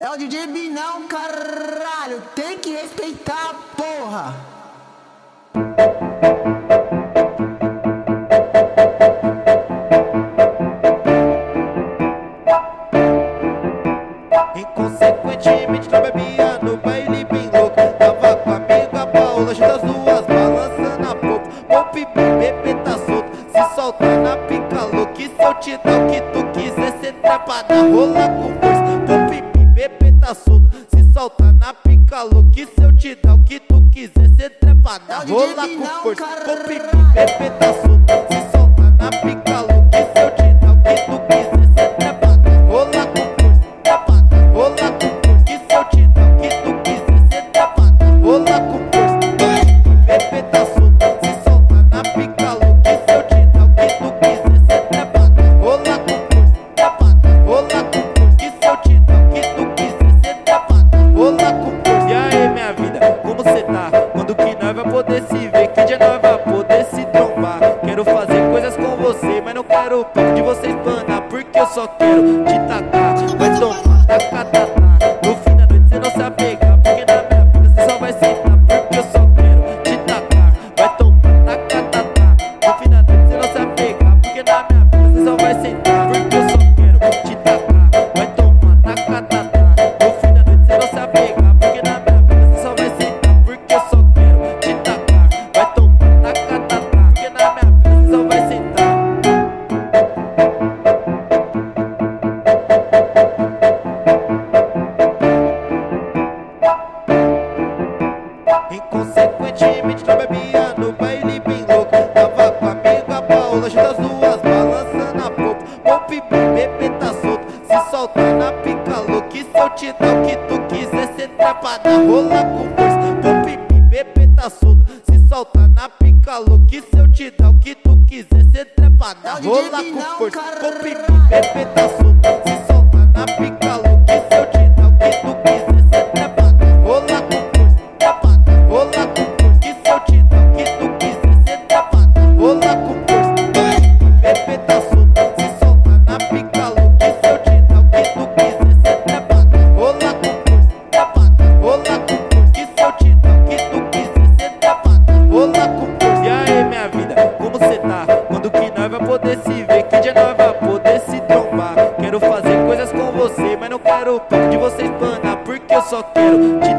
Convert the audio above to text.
É o DJ Binão, caralho. Tem que respeitar a porra. Inconsequentemente, tá não bebia no baile bem louco. Tava com a amiga Paula, cheia das duas, balançando a pouco. Pop, bebê tá solto, se solta na pica louca. E se eu te dar o que tu quiser, cê trapa na rola com calor que se eu te dar o que tu quiser, cê trepa na rola com força. Com pipi, bebê tá solto, Quero fazer coisas com você, mas não quero o papo de você espanar. Porque eu só quero te tacar. mas não vai ficar tacar. eu te dou o que tu quiser, cê trapada, rola com força. com pipi, bebê tá solto, se solta na pica louca. Se eu te dar o que tu quiser, cê trapada, rola com força. com pipi, bebê tá solto, se. nós vai poder se ver, que dia nós vai poder se trombar. Quero fazer coisas com você, mas não quero papo de você espanar, porque eu só quero te